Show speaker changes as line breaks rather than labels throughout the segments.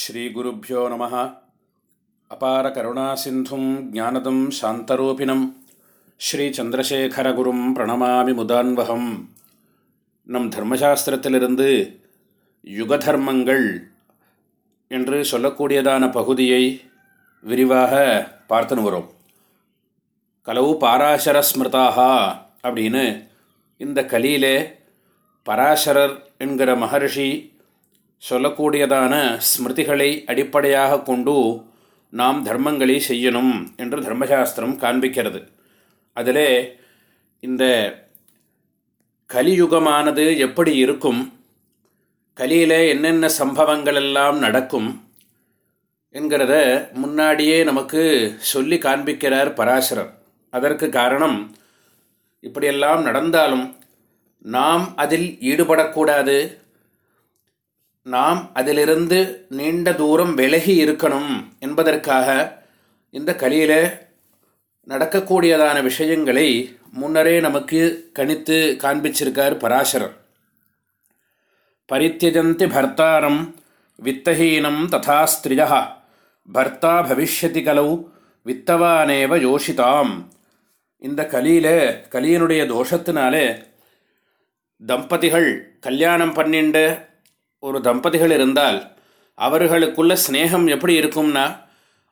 ஸ்ரீகுருப்போ நம. அபார கருணாசிந்தும் ஜானதம் சாந்தரூபிணம். ஸ்ரீச்சந்திரசேகரகுரும் பிரணமாமி முதான்வகம். நம் தர்மசாஸ்திரத்திலிருந்து யுகதர்மங்கள் என்று சொல்லக்கூடியதான பகுதியை விரிவாக பார்த்துன்னு வரும். கலவு பாராசர ஸ்மிருதாகா அப்படின்னு இந்த கலியிலே பராசரர் என்கிற மகர்ஷி சொல்லக்கூடியதான ஸ்மிருதிகளை அடிப்படையாக கொண்டு நாம் தர்மங்களை செய்யணும் என்று தர்மசாஸ்திரம் காண்பிக்கிறது. அதிலே இந்த கலியுகமானது எப்படி இருக்கும் கலியில் என்னென்ன சம்பவங்கள் எல்லாம் நடக்கும் என்கிறத முன்னாடியே நமக்கு சொல்லி காண்பிக்கிறார் பராசரர். அதற்கு காரணம் இப்படியெல்லாம் நடந்தாலும் நாம் அதில் ஈடுபடக்கூடாது. நாம் அதிலிருந்து நீண்ட தூரம் விலகி இருக்கணும் என்பதற்காக இந்த கலியில் நடக்கக்கூடியதான விஷயங்களை முன்னரே நமக்கு கணித்து காண்பிச்சிருக்கார் பராசரர். பரித்தியஜந்தி பர்த்தாரம் வித்தஹீனம் ததா ஸ்திரியா பர்த்தா பவிஷ்யதி கலவு வித்தவானேவ யோஷிதாம் இந்த கலியில் கலியனுடைய தோஷத்தினாலே தம்பதிகள் கல்யாணம் பண்ணிண்டு ஒரு தம்பதிகள் இருந்தால் அவர்களுக்குள்ள ஸ்னேகம் எப்படி இருக்கும்னா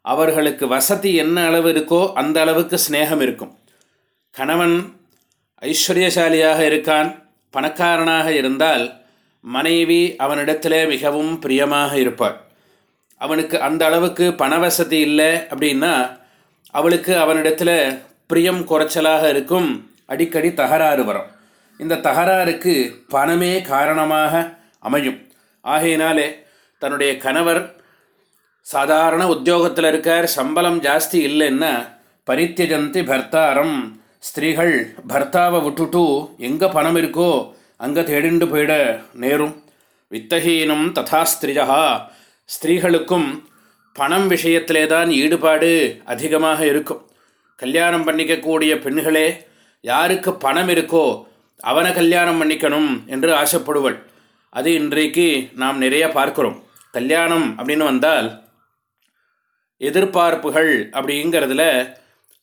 அவர்களுக்கு வசதி என்ன அளவு இருக்கோ அந்த அளவுக்கு ஸ்னேகம் இருக்கும். கணவன் ஐஸ்வர்யசாலியாக இருக்கான் பணக்காரனாக இருந்தால் மனைவி அவனிடத்தில் மிகவும் பிரியமாக இருப்பாள். அவனுக்கு அந்த அளவுக்கு பண வசதி இல்லை அப்படின்னா அவளுக்கு அவனிடத்தில் பிரியம் குறைச்சலாக இருக்கும் அடிக்கடி தகராறு வரும். இந்த தகராறுக்கு பணமே காரணமாக அமையும். ஆகையினாலே தன்னுடைய கணவர் சாதாரண உத்தியோகத்தில் இருக்கார் சம்பளம் ஜாஸ்தி இல்லைன்னா பரித்தியஜந்தி பர்த்தாரம். ஸ்திரீகள் பர்த்தாவை விட்டுட்டு எங்கே பணம் இருக்கோ அங்கே தேடிண்டு போயிட நேரும். வித்தகீனம் ததா ஸ்திரியா ஸ்திரீகளுக்கும் பணம் விஷயத்திலே தான் ஈடுபாடு அதிகமாக இருக்கும். கல்யாணம் பண்ணிக்கக்கூடிய பெண்களே யாருக்கு பணம் இருக்கோ அவனை கல்யாணம் பண்ணிக்கணும் என்று ஆசைப்படுவள். அது இன்றைக்கு நாம் நிறைய பார்க்குறோம். கல்யாணம் அப்படின்னு வந்தால் எதிர்பார்ப்புகள் அப்படிங்கிறதுல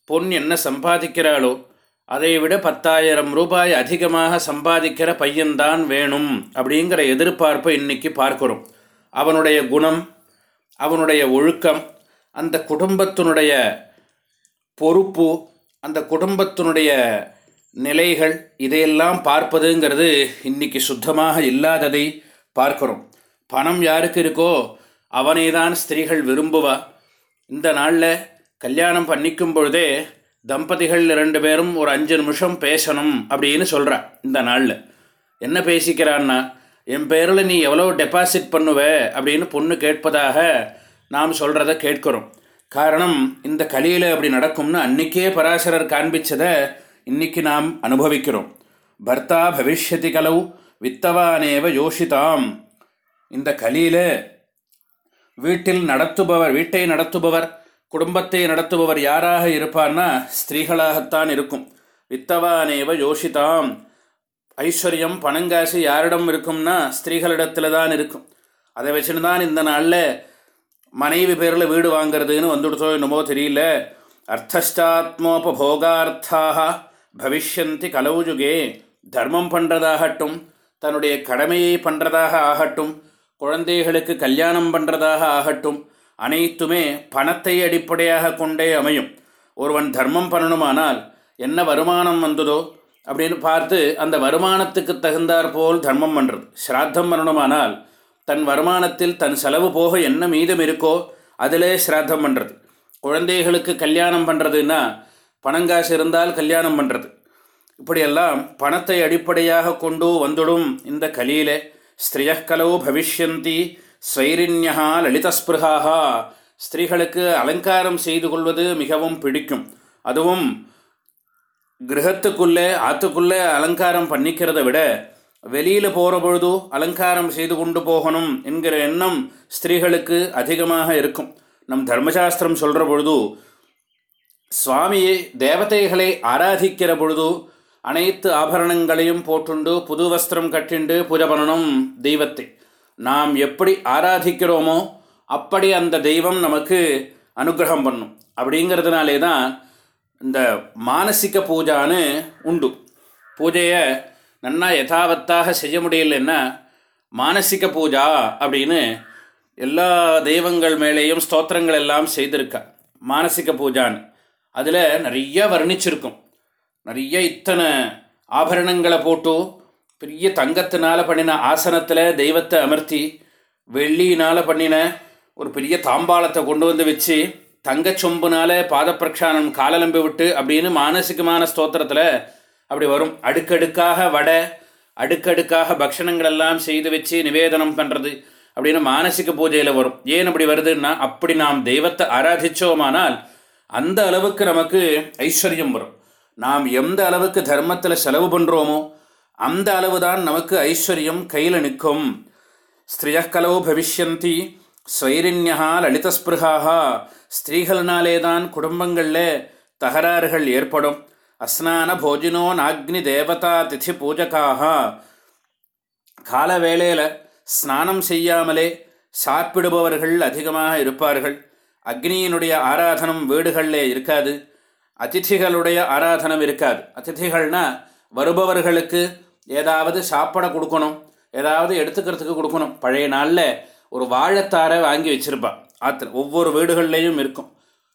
பொன் என்ன சம்பாதிக்கிறாளோ அதை விட பத்தாயிரம் ரூபாய் அதிகமாக சம்பாதிக்கிற பையன்தான் வேணும் அப்படிங்கிற எதிர்பார்ப்பை இன்னைக்கு பார்க்குறோம். அவனுடைய குணம் அவனுடைய ஒழுக்கம் அந்த குடும்பத்தினுடைய பொறுப்பு அந்த குடும்பத்தினுடைய நிலைகள் இதையெல்லாம் பார்ப்பதுங்கிறது இன்றைக்கி சுத்தமாக இல்லாததை பார்க்குறோம். பணம் யாருக்கு இருக்கோ அவனை தான் ஸ்திரீகள் விரும்புவா. இந்த நாளில் கல்யாணம் பண்ணிக்கும் பொழுதே தம்பதிகள் ரெண்டு பேரும் ஒரு அஞ்சு நிமிஷம் பேசணும் அப்படின்னு சொல்கிறா இந்த நாளில். என்ன பேசிக்கிறான்னா என் பேரில் நீ எவ்வளோ டெபாசிட் பண்ணுவ? அப்படின்னு பொண்ணு கேட்பதாக நாம் சொல்கிறத கேட்குறோம். காரணம் இந்த கலியில் அப்படி நடக்கும்னு அன்றைக்கே பராசரர் காண்பிச்சதை இன்னைக்கு நாம் அனுபவிக்கிறோம். பர்த்தா பவிஷ்யதி கலவு வித்தவானேவ யோஷிதாம். இந்த கலியில் வீட்டில் நடத்துபவர் வீட்டை நடத்துபவர் குடும்பத்தை நடத்துபவர் யாராக இருப்பார்னா ஸ்திரீகளாகத்தான் இருக்கும். வித்தவானேவ யோஷிதாம். ஐஸ்வர்யம் பணங்காசு யாரிடம் இருக்கும்னா ஸ்திரீகளிடத்தில் தான் இருக்கும். அதை வச்சுன்னு தான் இந்த நாளில் மனைவி பேரில் வீடு வாங்கிறதுன்னு வந்துடுத்தோ என்னமோ தெரியல. அர்த்தஷ்டாத்மோபோகார்த்தாக பவிஷ்யந்தி கலவுஜுகே தர்மம் பண்ணுறதாகட்டும் தன்னுடைய கடமையை பண்ணுறதாக ஆகட்டும் குழந்தைகளுக்கு கல்யாணம் பண்ணுறதாக ஆகட்டும் அனைத்துமே பணத்தை அடிப்படையாக கொண்டே அமையும். ஒருவன் தர்மம் பண்ணணுமானால் என்ன வருமானம் வந்ததோ அப்படின்னு பார்த்து அந்த வருமானத்துக்கு தகுந்தாற் போல் தர்மம் பண்ணுறது ஸ்ராத்தம் பண்ணணுமானால் தன் வருமானத்தில் தன் செலவு போக என்ன மீதம் இருக்கோ அதிலே ஸ்ராத்தம் பண்ணுறது குழந்தைகளுக்கு கல்யாணம் பண்ணுறதுன்னா பணங்காசு இருந்தால் கல்யாணம் பண்ணுறது இப்படியெல்லாம் பணத்தை அடிப்படையாக கொண்டு வந்துடும் இந்த கலியில ஸ்திரியக்கலவு பவிஷ்யந்தி ஸ்வைரின்யா லலிதஸ்பிருகாக ஸ்திரீகளுக்கு அலங்காரம் செய்து கொள்வது மிகவும் பிடிக்கும். அதுவும் கிரகத்துக்குள்ளே ஆற்றுக்குள்ளே அலங்காரம் பண்ணிக்கிறத விட வெளியில் போகிற பொழுது அலங்காரம் செய்து கொண்டு போகணும் என்கிற எண்ணம் ஸ்திரீகளுக்கு அதிகமாக இருக்கும். நம் தர்மசாஸ்திரம் சொல்கிற பொழுது சுவாமியை தேவதைகளை ஆராதிக்கிற பொழுது அனைத்து ஆபரணங்களையும் போட்டுண்டு புது வஸ்திரம் கட்டிண்டு பூஜை பண்ணணும் தெய்வத்தை. நாம் எப்படி ஆராதிக்கிறோமோ அப்படி அந்த தெய்வம் நமக்கு அனுகிரகம் பண்ணும். அப்படிங்கிறதுனாலே தான் இந்த மானசிக பூஜான்னு உண்டு. பூஜையை நன்னா யதாவத்தாக செய்ய முடியலன்னா மானசிக பூஜா அப்படின்னு எல்லா தெய்வங்கள் மேலேயும் ஸ்தோத்திரங்கள் எல்லாம் செய்திருக்கா. மானசிக பூஜான்னு. அதில் நிறைய வர்ணிச்சிருக்கும். நிறைய இத்தனை ஆபரணங்களை போட்டு பெரிய தங்கத்தினால் பண்ணின ஆசனத்தில் தெய்வத்தை அமர்த்தி வெள்ளியினால் பண்ணின ஒரு பெரிய தாம்பாளத்தை கொண்டு வந்து வச்சு தங்கச்சொம்புனால பாதப்பிரக்ஷானம் காலலம்பி விட்டு அப்படின்னு மானசிகமான ஸ்தோத்திரத்தில் அப்படி வரும். அடுக்கடுக்காக வடை அடுக்கடுக்காக பக்ஷணங்கள் எல்லாம் செய்து வச்சு நிவேதனம் பண்ணுறது அப்படின்னு மானசிக பூஜையில் வரும். ஏன் அப்படி வருதுன்னா அப்படி நாம் தெய்வத்தை ஆராதிச்சோமானால் அந்த அளவுக்கு நமக்கு ஐஸ்வர்யம் வரும். நாம் எந்த அளவுக்கு தர்மத்தில் செலவு பண்ணுறோமோ அந்த அளவு தான் நமக்கு ஐஸ்வர்யம் கையில் நிற்கும். ஸ்திரியா பவிஷ்யந்தி ஸ்வைரின்யா லலிதஸ்பிருகாக ஸ்திரீகள்னாலே தான் குடும்பங்களில் தகராறுகள் ஏற்படும். அஸ்நான போஜினோ நாக்னி தேவதா திதி பூஜகாக கால வேளையில் ஸ்நானம் செய்யாமலே சாப்பிடுபவர்கள் அதிகமாக இருப்பார்கள். அக்னியினுடைய ஆராதனம் வீடுகளில் இருக்காது. அதிதிகளுடைய ஆராதனம் இருக்காது. அதிதிகள்னா வருபவர்களுக்கு ஏதாவது சாப்பிட கொடுக்கணும் ஏதாவது எடுத்துக்கிறதுக்கு கொடுக்கணும். பழைய நாளில் ஒரு வாழைத்தாரை வாங்கி வச்சுருப்பான் ஆற்று ஒவ்வொரு வீடுகள்லேயும் இருக்கும்.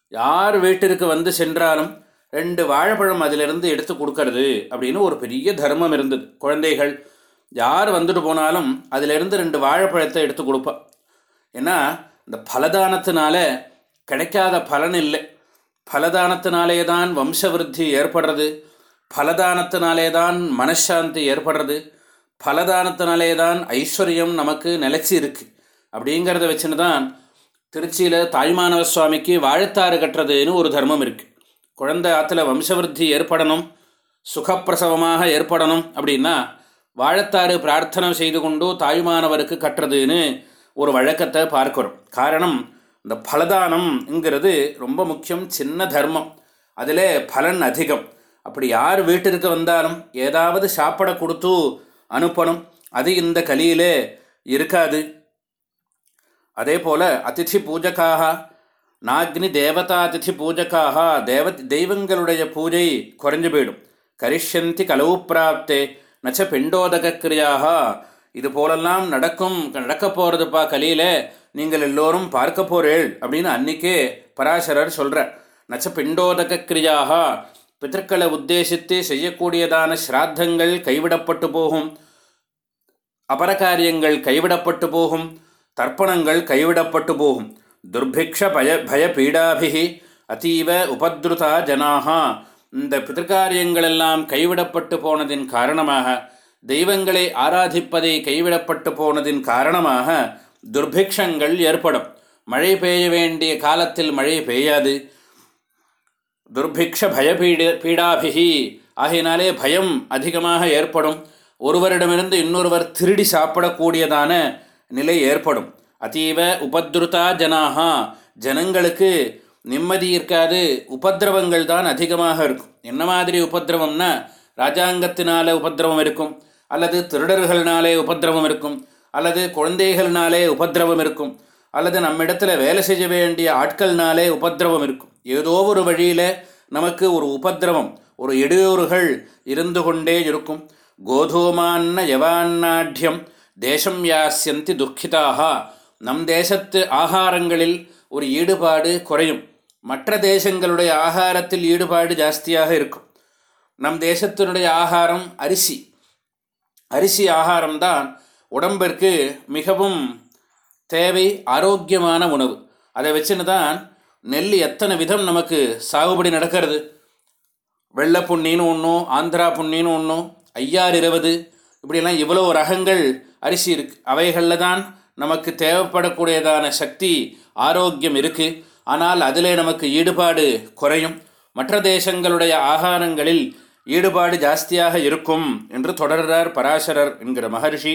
யார் வீட்டிற்கு வந்து சென்றாலும் ரெண்டு வாழைப்பழம் அதிலிருந்து எடுத்து கொடுக்கறது அப்படின்னு ஒரு பெரிய தர்மம் இருந்தது. குழந்தைகள் யார் வந்துட்டு போனாலும் அதிலிருந்து ரெண்டு வாழைப்பழத்தை எடுத்து கொடுப்பா. ஏன்னா இந்த பலதானத்தினால கிடைக்காத பலன் இல்லை. பலதானத்தினாலே தான் வம்சவிருத்தி ஏற்படுறது பலதானத்தினாலே தான் மனசாந்தி ஏற்படுறது பலதானத்தினாலே தான் ஐஸ்வர்யம் நமக்கு நிலச்சி இருக்குது அப்படிங்கிறத வச்சுன்னு தான் திருச்சியில் தாய்மானவ சுவாமிக்கு வாழைத்தாறு கட்டுறதுன்னு ஒரு தர்மம் இருக்குது குழந்தை ஆற்றுல வம்சவிருத்தி ஏற்படணும் சுகப்பிரசவமாக ஏற்படணும் அப்படின்னா வாழைத்தாறு பிரார்த்தனை செய்து கொண்டு தாய்மானவருக்கு கட்டுறதுன்னு ஒரு வழக்கத்தை பார்க்கிறோம். காரணம் இந்த பலதானம்ங்கிறது ரொம்ப முக்கியம் சின்ன தர்மம். அதில் பலன் அதிகம். அப்படி யார் வீட்டிற்கு வந்தாலும் ஏதாவது சாப்பிட கொடுத்து அனுப்பணும். அது இந்த கலியிலே இருக்காது. அதே போல் அதிதி பூஜக்காக நாக்னி தேவதா அதிதி பூஜக்காக தேவ தெய்வங்களுடைய பூஜை குறைஞ்சு போயிடும். கரிஷ்யந்தி கலவு பிராப்தே நச்ச பிண்டோதக கிரியாக இது போலெல்லாம் நடக்கும் நடக்க போகிறதுப்பா கலியில் நீங்கள் எல்லோரும் பார்க்க போறேள் அப்படின்னு அன்னைக்கே பராசரர் சொல்கிறார் நச்ச பிண்டோதக கிரியாக பிதற்களை உத்தேசித்து செய்யக்கூடியதான ஸ்ராத்தங்கள் கைவிடப்பட்டு போகும். அபரகாரியங்கள் கைவிடப்பட்டு போகும். தர்ப்பணங்கள் கைவிடப்பட்டு போகும். துர்பிக்ஷ பய பயபீடாபிகி அத்தீவ அதீவ உபத்ருதா ஜனாக இந்த பிதற்காரியங்களெல்லாம் கைவிடப்பட்டு போனதின் காரணமாக தெய்வங்களை ஆராதிப்பதை கைவிடப்பட்டு போனதின் காரணமாக துர்பிக்ஷங்கள் ஏற்படும். மழை பெய்ய வேண்டிய காலத்தில் மழை பெய்யாது. துர்பிக்ஷ பயபீட பீடாபிகி ஆகையினாலே பயம் அதிகமாக ஏற்படும். ஒருவரிடமிருந்து இன்னொருவர் திருடி சாப்பிடக்கூடியதான நிலை ஏற்படும். அதீவ உபத்ருதா ஜனாகா ஜனங்களுக்கு நிம்மதி இருக்காது. உபதிரவங்கள் தான் அதிகமாக இருக்கும். என்ன மாதிரி உபதிரவம்னா ராஜாங்கத்தினால உபதிரவம் இருக்கும். அல்லது திருடர்கள்னாலே உபதிரவம் இருக்கும். அல்லது குழந்தைகள்னாலே உபதிரவம் இருக்கும். அல்லது நம்மிடத்தில் வேலை செய்ய வேண்டிய ஆட்கள்னாலே உபதிரவம் இருக்கும். ஏதோ ஒரு வழியில் நமக்கு ஒரு உபதிரவம் ஒரு இடையூறுகள் இருந்து கொண்டே இருக்கும். கோதூமான்ன யவான்னாட்யம் தேசம் யாசியந்தி துக்கிதாக. நம் தேசத்து ஆகாரங்களில் ஒரு ஈடுபாடு குறையும். மற்ற தேசங்களுடைய ஆகாரத்தில் ஈடுபாடு ஜாஸ்தியாக இருக்கும். நம் தேசத்தினுடைய ஆகாரம் அரிசி. அரிசி ஆகாரம்தான் உடம்பிற்கு மிகவும் தேவை ஆரோக்கியமான உணவு. அதை வச்சுன்னு தான் நெல் எத்தனை விதம் நமக்கு சாகுபடி நடக்கிறது? வெள்ளை புண்ணின்னு ஒன்றும் ஆந்திரா புண்ணின்னு ஒன்றும் ஐயாறு இருபது இப்படியெல்லாம் இவ்வளோ ரகங்கள் அரிசி இருக்கு. அவைகளில் தான் நமக்கு தேவைப்படக்கூடியதான சக்தி ஆரோக்கியம் இருக்குது ஆனால் அதிலே நமக்கு ஈடுபாடு குறையும். மற்ற தேசங்களுடைய ஆகாரங்களில் ஈடுபாடு ஜாஸ்தியாக இருக்கும் என்று தொடர்றார் பராசரர் என்கிற மகர்ஷி.